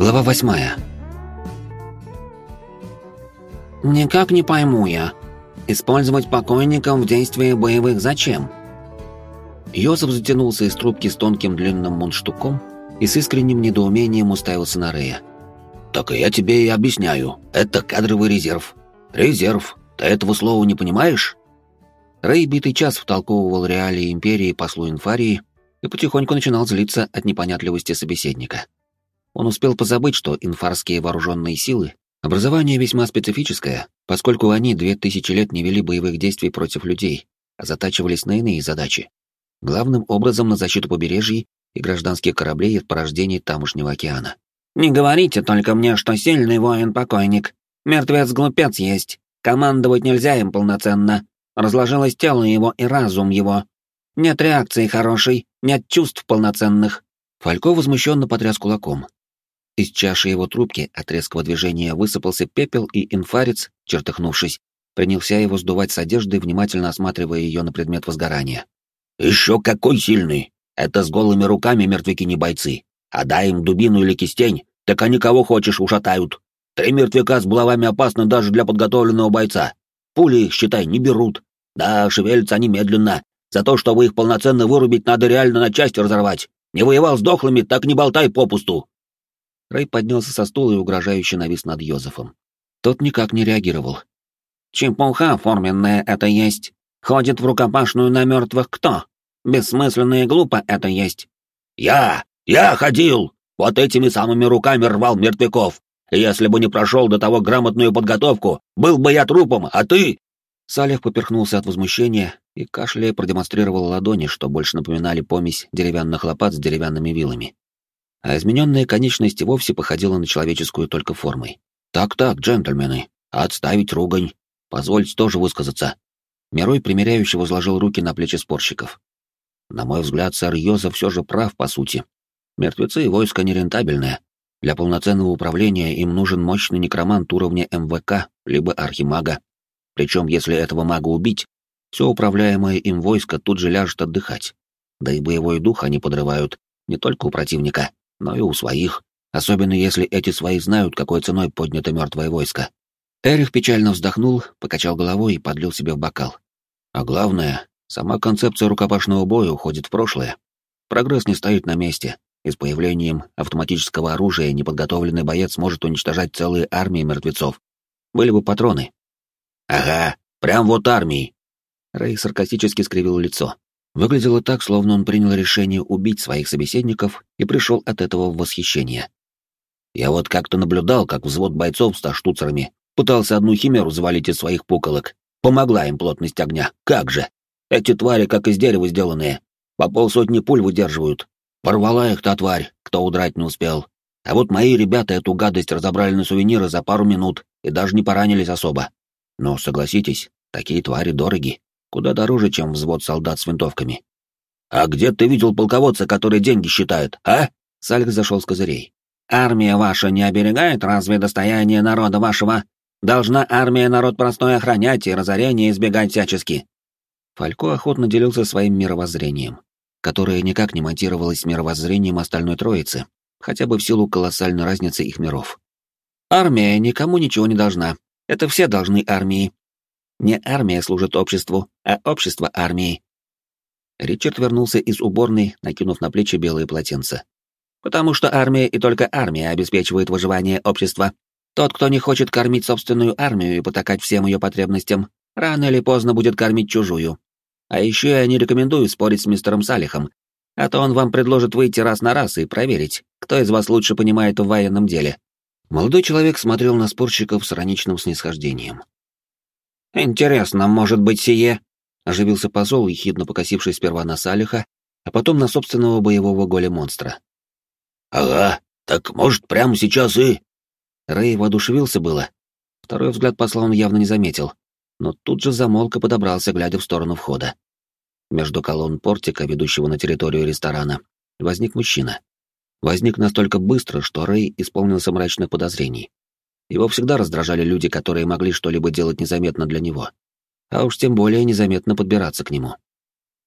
Глава восьмая. «Никак не пойму я. Использовать покойников в действии боевых зачем?» Йозеф затянулся из трубки с тонким длинным мундштуком и с искренним недоумением уставился на Рея. «Так я тебе и объясняю. Это кадровый резерв. Резерв. Ты этого слова не понимаешь?» Рэй битый час втолковывал реалии Империи послу Инфарии и потихоньку начинал злиться от непонятливости собеседника. Он успел позабыть, что инфарские вооруженные силы — образование весьма специфическое, поскольку они две тысячи лет не вели боевых действий против людей, а затачивались на иные задачи. Главным образом на защиту побережья и гражданских кораблей от порождений тамошнего океана. «Не говорите только мне, что сильный воин-покойник. Мертвец-глупец есть. Командовать нельзя им полноценно. Разложилось тело его и разум его. Нет реакции хорошей, нет чувств полноценных». Фалько возмущенно потряс кулаком, из чаши его трубки от резкого движения высыпался пепел, и инфарец, чертыхнувшись, принялся его сдувать с одежды, внимательно осматривая ее на предмет возгорания. «Еще какой сильный! Это с голыми руками мертвяки не бойцы. А дай им дубину или кистень, так они кого хочешь ушатают. Три мертвяка с булавами опасны даже для подготовленного бойца. Пули считай, не берут. Да, шевелятся они медленно. За то, чтобы их полноценно вырубить, надо реально на части разорвать. Не воевал с дохлыми, так не болтай попусту. Рэй поднялся со стула и угрожающе навис над Йозефом. Тот никак не реагировал. «Чепуха форменная это есть. Ходит в рукопашную на мертвых кто? Бессмысленно и глупо это есть». «Я! Я ходил! Вот этими самыми руками рвал мертвяков! Если бы не прошел до того грамотную подготовку, был бы я трупом, а ты...» Салих поперхнулся от возмущения и, кашляя, продемонстрировал ладони, что больше напоминали помесь деревянных лопат с деревянными вилами а измененная конечность вовсе походила на человеческую только формой. «Так-так, джентльмены, отставить ругань. Позвольте тоже высказаться». Мирой примиряющий возложил руки на плечи спорщиков. На мой взгляд, сэр Йоза все же прав, по сути. Мертвецы и войско нерентабельное. Для полноценного управления им нужен мощный некромант уровня МВК, либо архимага. Причем, если этого мага убить, все управляемое им войско тут же ляжет отдыхать. Да и боевой дух они подрывают не только у противника, но и у своих, особенно если эти свои знают, какой ценой поднято мертвое войско. Эрих печально вздохнул, покачал головой и подлил себе в бокал. А главное, сама концепция рукопашного боя уходит в прошлое. Прогресс не стоит на месте, и с появлением автоматического оружия неподготовленный боец может уничтожать целые армии мертвецов. Были бы патроны. «Ага, прям вот армии!» Рэй саркастически скривил лицо. Выглядело так, словно он принял решение убить своих собеседников и пришел от этого в восхищение. Я вот как-то наблюдал, как взвод бойцов со штуцерами пытался одну химеру завалить из своих пуколок. Помогла им плотность огня. Как же! Эти твари, как из дерева сделанные, по полсотни пуль выдерживают. Порвала их та тварь, кто удрать не успел. А вот мои ребята эту гадость разобрали на сувениры за пару минут и даже не поранились особо. Но согласитесь, такие твари дороги. Куда дороже, чем взвод солдат с винтовками. «А где ты видел полководца, который деньги считает, а?» Сальх зашел с козырей. «Армия ваша не оберегает разве достояние народа вашего? Должна армия народ простой охранять и разорение избегать всячески». Фалько охотно делился своим мировоззрением, которое никак не монтировалось с мировоззрением остальной троицы, хотя бы в силу колоссальной разницы их миров. «Армия никому ничего не должна. Это все должны армии. Не армия служит обществу, а общество армии. Ричард вернулся из уборной, накинув на плечи белые полотенца. Потому что армия и только армия обеспечивает выживание общества. Тот, кто не хочет кормить собственную армию и потакать всем ее потребностям, рано или поздно будет кормить чужую. А еще я не рекомендую спорить с мистером Салихом, а то он вам предложит выйти раз на раз и проверить, кто из вас лучше понимает в военном деле. Молодой человек смотрел на спорщиков с ироничным снисхождением. «Интересно, может быть, сие?» — оживился посол, ехидно покосившись сперва на Салиха, а потом на собственного боевого голя-монстра. «Ага, так, может, прямо сейчас и...» Рэй воодушевился было. Второй взгляд посла он явно не заметил, но тут же замолк и подобрался, глядя в сторону входа. Между колонн портика, ведущего на территорию ресторана, возник мужчина. Возник настолько быстро, что Рэй исполнился мрачных подозрений. Его всегда раздражали люди, которые могли что-либо делать незаметно для него. А уж тем более незаметно подбираться к нему.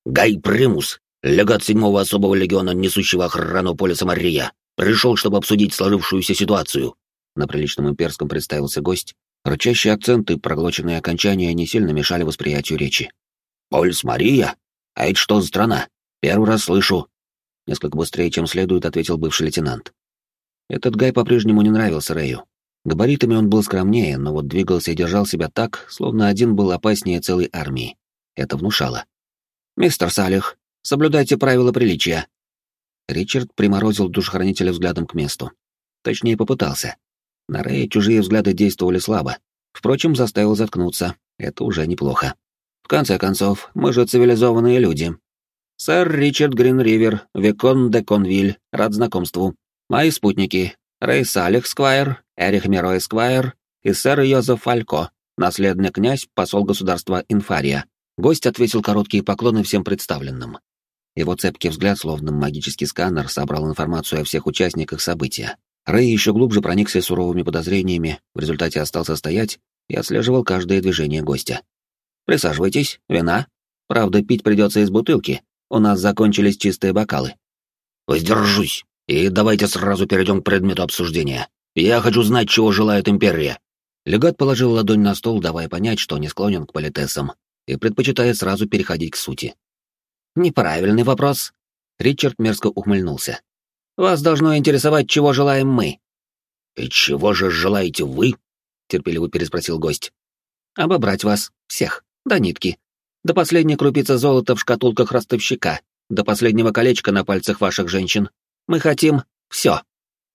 «Гай Примус, легат седьмого особого легиона, несущего охрану полиса Мария. Пришел, чтобы обсудить сложившуюся ситуацию. На приличном имперском представился гость. Рычащие акценты, проглоченные окончания не сильно мешали восприятию речи. «Польс Мария? А это что за страна? Первый раз слышу». Несколько быстрее, чем следует, ответил бывший лейтенант. Этот Гай по-прежнему не нравился Рэю. Габаритами он был скромнее, но вот двигался и держал себя так, словно один был опаснее целой армии. Это внушало. «Мистер Салих, соблюдайте правила приличия». Ричард приморозил душхранителя взглядом к месту. Точнее, попытался. На Рэя чужие взгляды действовали слабо. Впрочем, заставил заткнуться. Это уже неплохо. В конце концов, мы же цивилизованные люди. Сэр Ричард Гринривер, Викон де Конвиль, рад знакомству. Мои спутники — Рэй Салих Сквайр, Эрих Мирой Сквайр и сэр Йозеф Фалько, наследный князь, посол государства Инфария. Гость ответил короткие поклоны всем представленным. Его цепкий взгляд, словно магический сканер, собрал информацию о всех участниках события. Рэй еще глубже проникся суровыми подозрениями, в результате остался стоять и отслеживал каждое движение гостя. «Присаживайтесь, вина. Правда, пить придется из бутылки. У нас закончились чистые бокалы». «Воздержусь, и давайте сразу перейдем к предмету обсуждения. Я хочу знать, чего желает Империя». Легат положил ладонь на стол, давая понять, что не склонен к политесам, и предпочитает сразу переходить к сути. «Неправильный вопрос». Ричард мерзко ухмыльнулся. «Вас должно интересовать, чего желаем мы». «И чего же желаете вы?» — терпеливо переспросил гость. «Обобрать вас, всех, до нитки. До последней крупицы золота в шкатулках ростовщика, до последнего колечка на пальцах ваших женщин. Мы хотим все».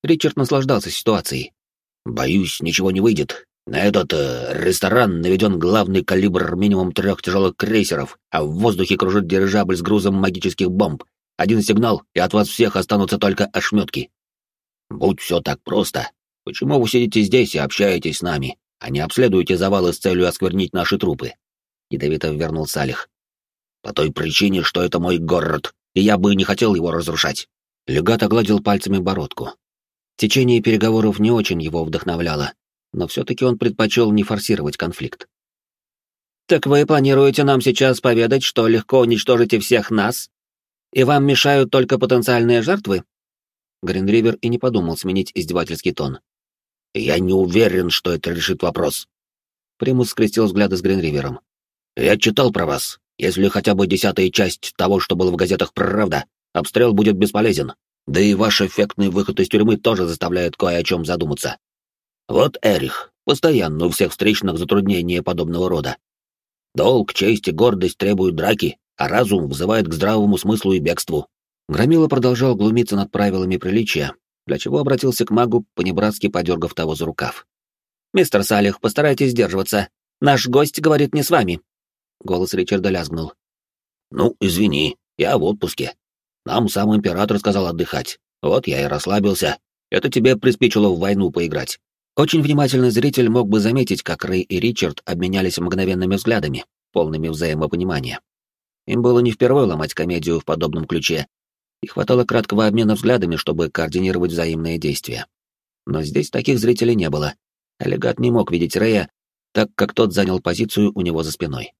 Ричард наслаждался ситуацией. «Боюсь, ничего не выйдет. На этот э, ресторан наведен главный калибр минимум трех тяжелых крейсеров, а в воздухе кружит дирижабль с грузом магических бомб. Один сигнал, и от вас всех останутся только ошметки. Будь все так просто, почему вы сидите здесь и общаетесь с нами, а не обследуете завалы с целью осквернить наши трупы?» Ядовито вернул Салих. «По той причине, что это мой город, и я бы не хотел его разрушать». Легат огладил пальцами бородку. Течение переговоров не очень его вдохновляло, но все-таки он предпочел не форсировать конфликт. «Так вы планируете нам сейчас поведать, что легко уничтожите всех нас? И вам мешают только потенциальные жертвы?» Гринривер и не подумал сменить издевательский тон. «Я не уверен, что это решит вопрос». Примус скрестил взгляды с Гринривером. «Я читал про вас. Если хотя бы десятая часть того, что было в газетах, правда, обстрел будет бесполезен. Да и ваш эффектный выход из тюрьмы тоже заставляет кое о чем задуматься. Вот Эрих, постоянно у всех встречных затруднения подобного рода. Долг, честь и гордость требуют драки, а разум вызывает к здравому смыслу и бегству. Громила продолжал глумиться над правилами приличия, для чего обратился к магу, понебратски подергав того за рукав. «Мистер Салих, постарайтесь сдерживаться. Наш гость говорит не с вами». Голос Ричарда лязгнул. «Ну, извини, я в отпуске. Нам сам император сказал отдыхать. Вот я и расслабился. Это тебе приспичило в войну поиграть. Очень внимательный зритель мог бы заметить, как Рэй и Ричард обменялись мгновенными взглядами, полными взаимопонимания. Им было не впервые ломать комедию в подобном ключе, и хватало краткого обмена взглядами, чтобы координировать взаимные действия. Но здесь таких зрителей не было. Олегат не мог видеть Рэя, так как тот занял позицию у него за спиной.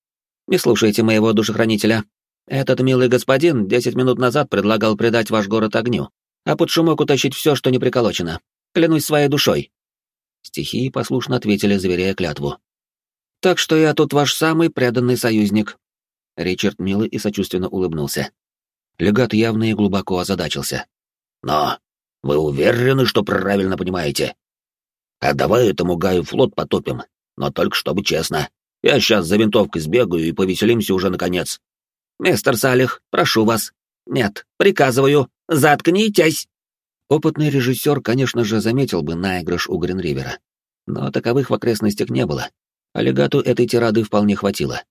«Не слушайте моего душехранителя. Этот милый господин десять минут назад предлагал предать ваш город огню, а под шумок утащить все, что не приколочено. Клянусь своей душой. Стихии послушно ответили, заверяя клятву. «Так что я тут ваш самый преданный союзник». Ричард мило и сочувственно улыбнулся. Легат явно и глубоко озадачился. «Но вы уверены, что правильно понимаете? А давай этому Гаю флот потопим, но только чтобы честно. Я сейчас за винтовкой сбегаю и повеселимся уже наконец». «Мистер Салих, прошу вас. Нет, приказываю, заткнитесь!» Опытный режиссер, конечно же, заметил бы наигрыш у Гринривера, но таковых в окрестностях не было. Аллигату этой тирады вполне хватило.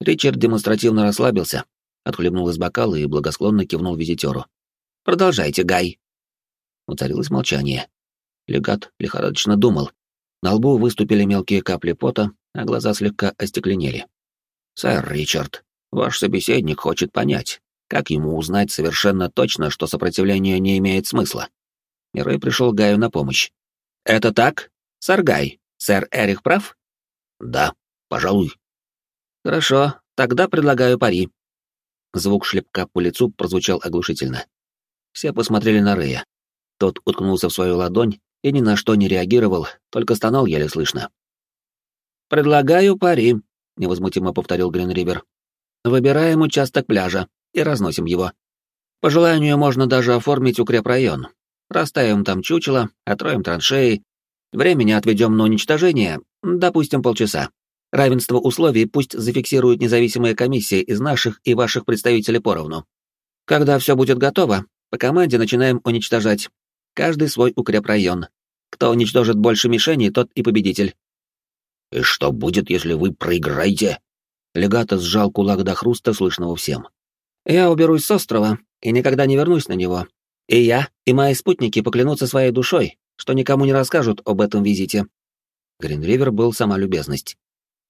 Ричард демонстративно расслабился, отхлебнул из бокала и благосклонно кивнул визитеру. «Продолжайте, Гай». Уцарилось молчание. Легат лихорадочно думал. На лбу выступили мелкие капли пота, а глаза слегка остекленели. «Сэр Ричард, ваш собеседник хочет понять, как ему узнать совершенно точно, что сопротивление не имеет смысла? Мирой пришел Гаю на помощь. «Это так? Сэр Гай, сэр Эрих прав?» «Да, пожалуй». «Хорошо, тогда предлагаю пари». Звук шлепка по лицу прозвучал оглушительно. Все посмотрели на Рея. Тот уткнулся в свою ладонь и ни на что не реагировал, только стонал еле слышно. «Предлагаю пари», — невозмутимо повторил Гринривер. «Выбираем участок пляжа и разносим его. По желанию можно даже оформить укрепрайон. Расставим там чучело, отроем траншеи. Времени отведем на уничтожение, допустим, полчаса. Равенство условий пусть зафиксирует независимая комиссия из наших и ваших представителей поровну. Когда все будет готово, по команде начинаем уничтожать. Каждый свой укрепрайон. Кто уничтожит больше мишеней, тот и победитель. «И что будет, если вы проиграете?» Легато сжал кулак до хруста, слышного всем. «Я уберусь с острова и никогда не вернусь на него. И я, и мои спутники поклянутся своей душой, что никому не расскажут об этом визите». Гринривер был сама любезность.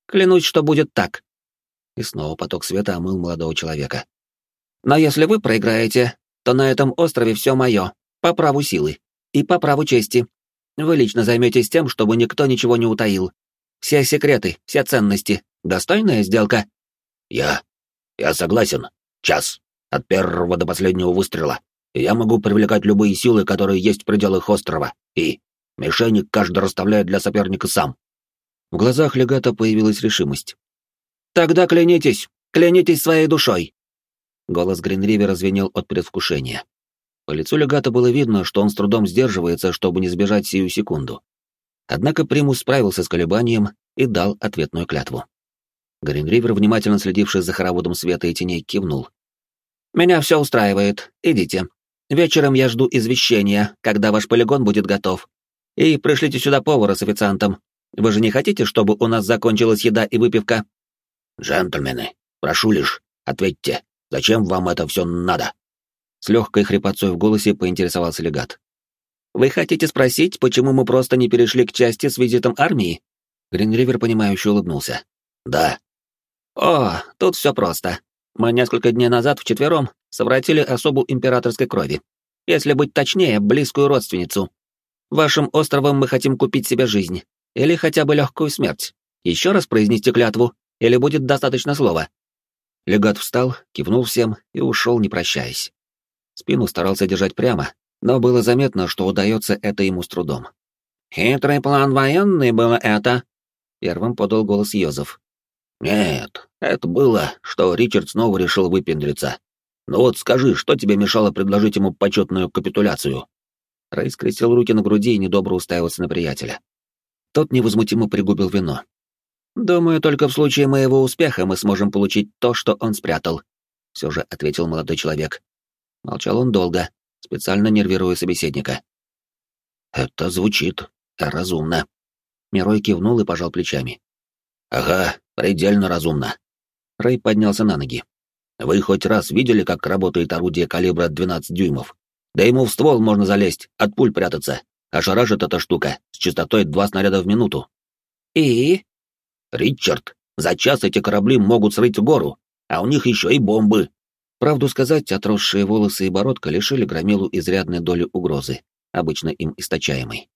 «Клянусь, что будет так». И снова поток света омыл молодого человека. «Но если вы проиграете, то на этом острове все мое, по праву силы и по праву чести. Вы лично займетесь тем, чтобы никто ничего не утаил, все секреты, все ценности. Достойная сделка?» «Я... я согласен. Час. От первого до последнего выстрела. Я могу привлекать любые силы, которые есть в пределах острова. И... мишени каждый расставляет для соперника сам». В глазах легата появилась решимость. «Тогда клянитесь! Клянитесь своей душой!» Голос Гринривера звенел от предвкушения. По лицу легата было видно, что он с трудом сдерживается, чтобы не сбежать сию секунду. Однако Примус справился с колебанием и дал ответную клятву. Гринривер, внимательно следивший за хороводом света и теней, кивнул. «Меня все устраивает. Идите. Вечером я жду извещения, когда ваш полигон будет готов. И пришлите сюда повара с официантом. Вы же не хотите, чтобы у нас закончилась еда и выпивка?» «Джентльмены, прошу лишь, ответьте, зачем вам это все надо?» С легкой хрипотцой в голосе поинтересовался легат. Вы хотите спросить, почему мы просто не перешли к части с визитом армии? Гринривер, понимающе улыбнулся. Да. О, тут все просто. Мы несколько дней назад вчетвером совратили особу императорской крови. Если быть точнее, близкую родственницу. Вашим островом мы хотим купить себе жизнь. Или хотя бы легкую смерть. Еще раз произнести клятву, или будет достаточно слова. Легат встал, кивнул всем и ушел, не прощаясь. Спину старался держать прямо, но было заметно, что удается это ему с трудом. «Хитрый план военный было это», — первым подал голос Йозеф. «Нет, это было, что Ричард снова решил выпендриться. Ну вот скажи, что тебе мешало предложить ему почетную капитуляцию?» Рэй скрестил руки на груди и недобро уставился на приятеля. Тот невозмутимо пригубил вино. «Думаю, только в случае моего успеха мы сможем получить то, что он спрятал», — все же ответил молодой человек. Молчал он долго, специально нервируя собеседника. «Это звучит разумно». Мирой кивнул и пожал плечами. «Ага, предельно разумно». Рэй поднялся на ноги. «Вы хоть раз видели, как работает орудие калибра 12 дюймов? Да ему в ствол можно залезть, от пуль прятаться. А шарашит эта штука с частотой два снаряда в минуту». «И?» «Ричард, за час эти корабли могут срыть гору, а у них еще и бомбы. Правду сказать, отросшие волосы и бородка лишили Громилу изрядной доли угрозы, обычно им источаемой.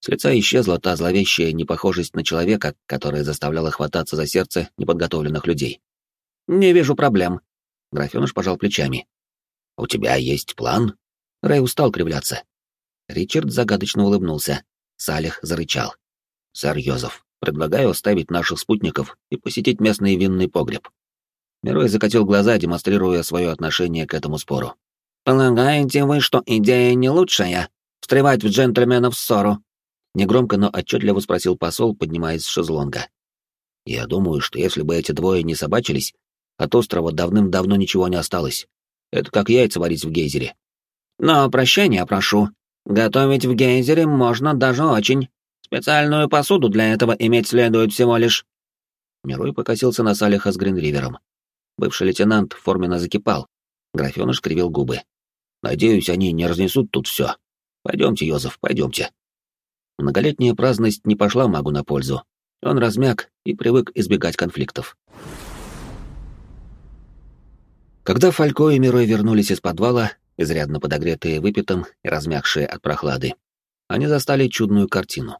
С лица исчезла та зловещая непохожесть на человека, которая заставляла хвататься за сердце неподготовленных людей. «Не вижу проблем», — графёныш пожал плечами. «У тебя есть план?» Рэй устал кривляться. Ричард загадочно улыбнулся. Салих зарычал. «Сэр Йозеф, предлагаю оставить наших спутников и посетить местный винный погреб. Мирой закатил глаза, демонстрируя свое отношение к этому спору. «Полагаете вы, что идея не лучшая? Встревать в джентльменов ссору?» Негромко, но отчетливо спросил посол, поднимаясь с шезлонга. «Я думаю, что если бы эти двое не собачились, от острова давным-давно ничего не осталось. Это как яйца варить в гейзере». «Но прощения прошу. Готовить в гейзере можно даже очень. Специальную посуду для этого иметь следует всего лишь». Мирой покосился на Салиха с Гринривером. Бывший лейтенант форменно закипал. Графёныш кривил губы. «Надеюсь, они не разнесут тут все. Пойдемте, Йозеф, пойдемте». Многолетняя праздность не пошла магу на пользу. Он размяк и привык избегать конфликтов. Когда Фалько и Мирой вернулись из подвала, изрядно подогретые выпитым и размягшие от прохлады, они застали чудную картину.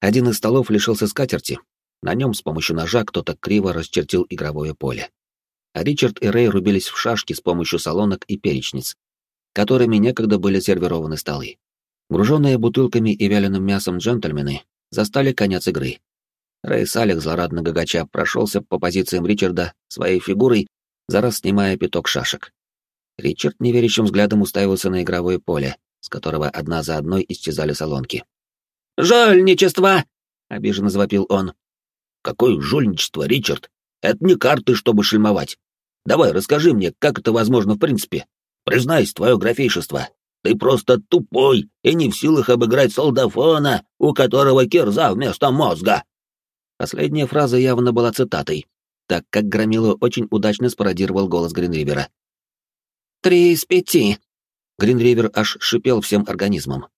Один из столов лишился скатерти, на нем с помощью ножа кто-то криво расчертил игровое поле а Ричард и Рэй рубились в шашки с помощью солонок и перечниц, которыми некогда были сервированы столы. Груженные бутылками и вяленым мясом джентльмены застали конец игры. Рэй Салих, злорадно гагача, прошелся по позициям Ричарда своей фигурой, за раз снимая пяток шашек. Ричард неверящим взглядом уставился на игровое поле, с которого одна за одной исчезали солонки. «Жольничество!» — обиженно завопил он. «Какое жульничество, Ричард? Это не карты, чтобы шельмовать. Давай, расскажи мне, как это возможно в принципе. Признайся, твое графейшество. Ты просто тупой и не в силах обыграть солдафона, у которого кирза вместо мозга». Последняя фраза явно была цитатой, так как Громила очень удачно спародировал голос Гринривера. «Три из пяти». Гринривер аж шипел всем организмом.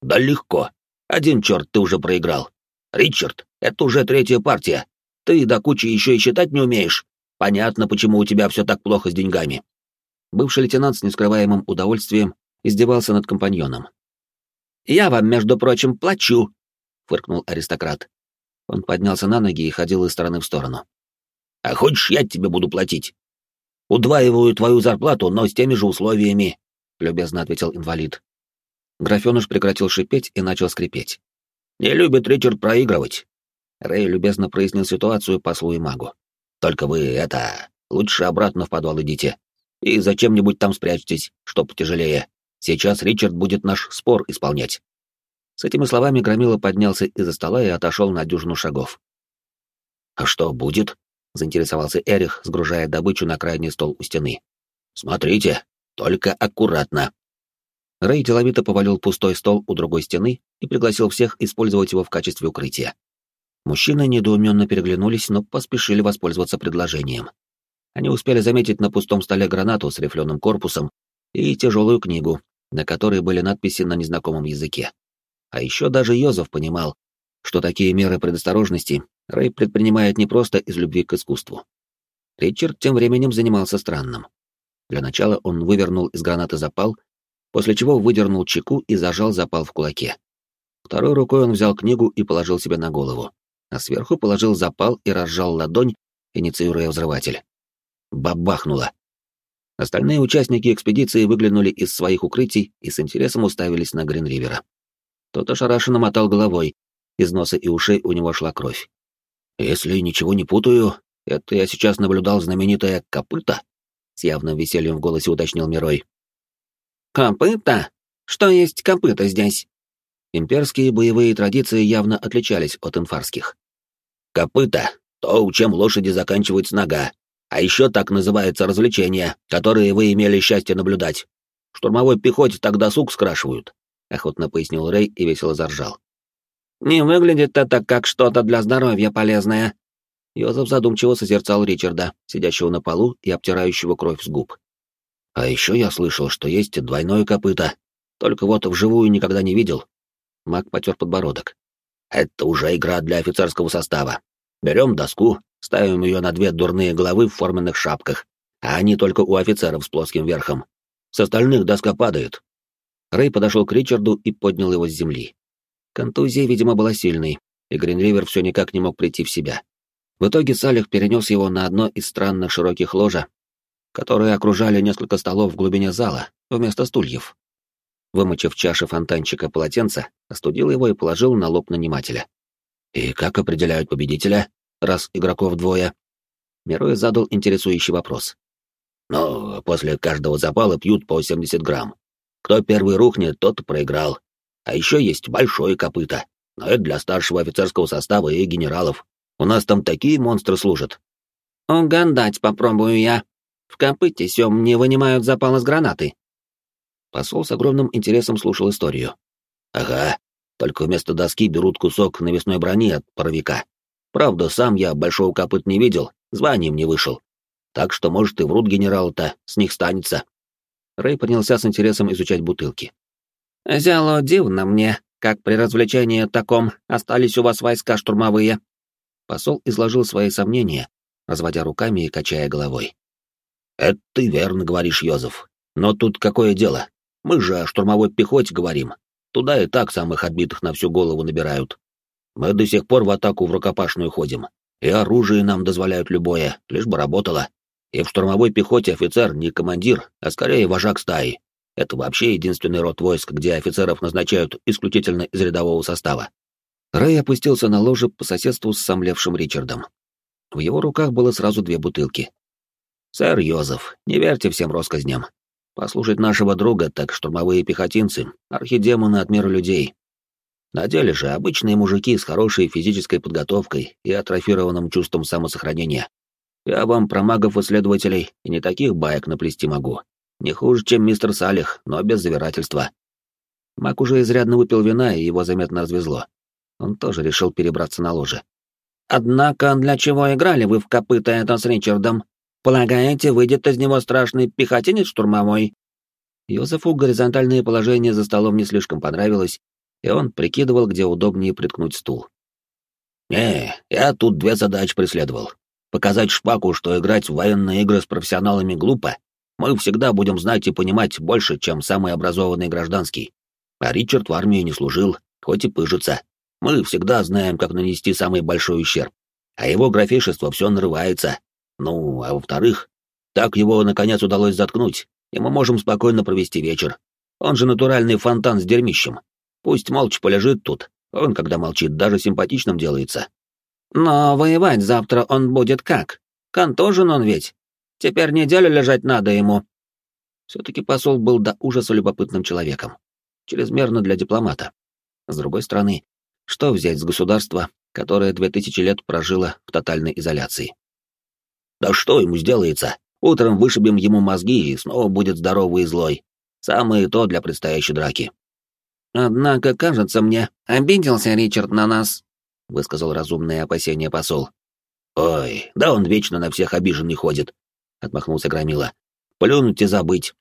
«Да легко. Один черт ты уже проиграл. Ричард, это уже третья партия. Ты до кучи еще и считать не умеешь. Понятно, почему у тебя все так плохо с деньгами». Бывший лейтенант с нескрываемым удовольствием издевался над компаньоном. «Я вам, между прочим, плачу», — фыркнул аристократ. Он поднялся на ноги и ходил из стороны в сторону. «А хочешь, я тебе буду платить? Удваиваю твою зарплату, но с теми же условиями», — любезно ответил инвалид. Графеныш прекратил шипеть и начал скрипеть. «Не любит Ричард проигрывать». Рэй любезно прояснил ситуацию послу и магу. «Только вы, это, лучше обратно в подвал идите. И зачем-нибудь там спрячьтесь, что потяжелее. Сейчас Ричард будет наш спор исполнять». С этими словами Громила поднялся из-за стола и отошел на дюжину шагов. «А что будет?» — заинтересовался Эрих, сгружая добычу на крайний стол у стены. «Смотрите, только аккуратно». Рэй деловито повалил пустой стол у другой стены и пригласил всех использовать его в качестве укрытия. Мужчины недоуменно переглянулись, но поспешили воспользоваться предложением. Они успели заметить на пустом столе гранату с рифленым корпусом и тяжелую книгу, на которой были надписи на незнакомом языке. А еще даже Йозеф понимал, что такие меры предосторожности Рэй предпринимает не просто из любви к искусству. Ричард тем временем занимался странным. Для начала он вывернул из гранаты запал после чего выдернул чеку и зажал запал в кулаке. Второй рукой он взял книгу и положил себе на голову, а сверху положил запал и разжал ладонь, инициируя взрыватель. Бабахнуло. Остальные участники экспедиции выглянули из своих укрытий и с интересом уставились на Гринривера. Тот ошарашенно мотал головой, из носа и ушей у него шла кровь. «Если ничего не путаю, это я сейчас наблюдал знаменитое копыто?» С явным весельем в голосе уточнил Мирой. «Копыта? Что есть копыта здесь?» Имперские боевые традиции явно отличались от инфарских. «Копыта — то, чем лошади заканчивается нога, а еще так называется развлечение, которое вы имели счастье наблюдать. Штурмовой пехоте тогда сук скрашивают», — охотно пояснил Рэй и весело заржал. «Не выглядит это как что-то для здоровья полезное». Йозеф задумчиво созерцал Ричарда, сидящего на полу и обтирающего кровь с губ. А еще я слышал, что есть двойное копыто. Только вот вживую никогда не видел. Маг потер подбородок. Это уже игра для офицерского состава. Берем доску, ставим ее на две дурные головы в форменных шапках, а они только у офицеров с плоским верхом. С остальных доска падает. Рэй подошел к Ричарду и поднял его с земли. Контузия, видимо, была сильной, и Гринривер все никак не мог прийти в себя. В итоге Салих перенес его на одно из странных широких ложа, которые окружали несколько столов в глубине зала, вместо стульев. Вымочив чаши фонтанчика полотенца, остудил его и положил на лоб нанимателя. «И как определяют победителя, раз игроков двое?» Мирой задал интересующий вопрос. «Ну, после каждого запала пьют по 70 грамм. Кто первый рухнет, тот проиграл. А еще есть большое копыто, но это для старшего офицерского состава и генералов. У нас там такие монстры служат». «Угадать попробую я», в копыте сём не вынимают запал из гранаты. Посол с огромным интересом слушал историю. Ага, только вместо доски берут кусок навесной брони от паровика. Правда, сам я большого копыт не видел, званием не вышел. Так что, может, и врут генерал-то, с них станется. Рэй принялся с интересом изучать бутылки. «Зяло дивно мне, как при развлечении таком остались у вас войска штурмовые». Посол изложил свои сомнения, разводя руками и качая головой. «Это ты верно говоришь, Йозеф. Но тут какое дело? Мы же о штурмовой пехоте говорим. Туда и так самых отбитых на всю голову набирают. Мы до сих пор в атаку в рукопашную ходим. И оружие нам дозволяют любое, лишь бы работало. И в штурмовой пехоте офицер не командир, а скорее вожак стаи. Это вообще единственный род войск, где офицеров назначают исключительно из рядового состава. Рэй опустился на ложе по соседству с сомлевшим Ричардом. В его руках было сразу две бутылки. «Сэр Йозеф, не верьте всем россказням. Послушать нашего друга, так штурмовые пехотинцы, архидемоны от мира людей. На деле же обычные мужики с хорошей физической подготовкой и атрофированным чувством самосохранения. Я вам про магов-исследователей и не таких баек наплести могу. Не хуже, чем мистер Салих, но без завирательства. Маг уже изрядно выпил вина, и его заметно развезло. Он тоже решил перебраться на ложе. «Однако для чего играли вы в копыта это с Ричардом? Полагаете, выйдет из него страшный пехотинец штурмовой?» Йозефу горизонтальное положение за столом не слишком понравилось, и он прикидывал, где удобнее приткнуть стул. «Не, я тут две задачи преследовал. Показать Шпаку, что играть в военные игры с профессионалами глупо, мы всегда будем знать и понимать больше, чем самый образованный гражданский. А Ричард в армии не служил, хоть и пыжится. Мы всегда знаем, как нанести самый большой ущерб. А его графишество все нарывается. Ну, а во-вторых, так его, наконец, удалось заткнуть, и мы можем спокойно провести вечер. Он же натуральный фонтан с дерьмищем. Пусть молча полежит тут, он, когда молчит, даже симпатичным делается. Но воевать завтра он будет как? Контужен он ведь. Теперь неделю лежать надо ему. Все-таки посол был до ужаса любопытным человеком. Чрезмерно для дипломата. С другой стороны, что взять с государства, которое две тысячи лет прожило в тотальной изоляции? Да что ему сделается? Утром вышибем ему мозги, и снова будет здоровый и злой. Самое то для предстоящей драки. Однако, кажется мне, обиделся Ричард на нас, высказал разумное опасение посол. Ой, да он вечно на всех обижен не ходит, отмахнулся Громила. Плюнуть и забыть.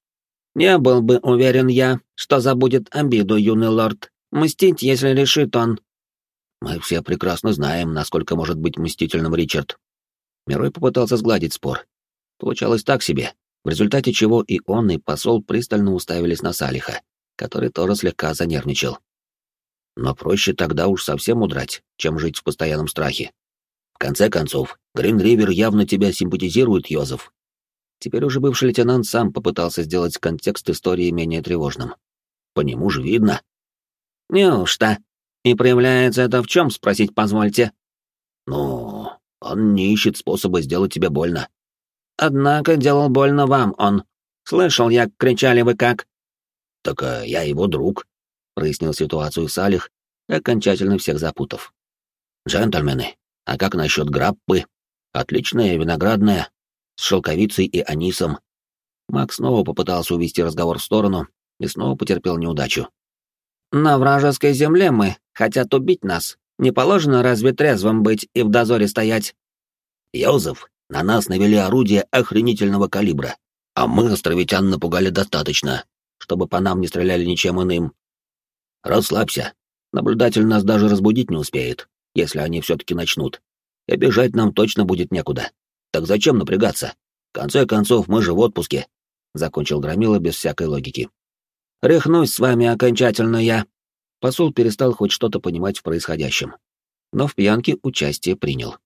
Не был бы уверен я, что забудет обиду, юный лорд. Мстить, если решит он. Мы все прекрасно знаем, насколько может быть мстительным Ричард. Мирой попытался сгладить спор. Получалось так себе, в результате чего и он, и посол пристально уставились на Салиха, который тоже слегка занервничал. Но проще тогда уж совсем удрать, чем жить в постоянном страхе. В конце концов, Грин-Ривер явно тебя симпатизирует, Йозеф. Теперь уже бывший лейтенант сам попытался сделать контекст истории менее тревожным. По нему же видно. Неужто? И проявляется это в чем, спросить позвольте? Ну, он не ищет способа сделать тебе больно. Однако делал больно вам он. Слышал я, кричали вы как. Так а я его друг, прояснил ситуацию Салих, окончательно всех запутав. Джентльмены, а как насчет граппы? Отличная виноградная, с шелковицей и анисом. Макс снова попытался увести разговор в сторону и снова потерпел неудачу. «На вражеской земле мы, хотят убить нас. Не положено разве трезвым быть и в дозоре стоять?» «Йозеф, на нас навели орудия охренительного калибра, а мы островитян напугали достаточно, чтобы по нам не стреляли ничем иным. Расслабься, наблюдатель нас даже разбудить не успеет, если они все-таки начнут. И бежать нам точно будет некуда. Так зачем напрягаться? В конце концов, мы же в отпуске», — закончил Громила без всякой логики. «Рехнусь с вами окончательно я». Посол перестал хоть что-то понимать в происходящем. Но в пьянке участие принял.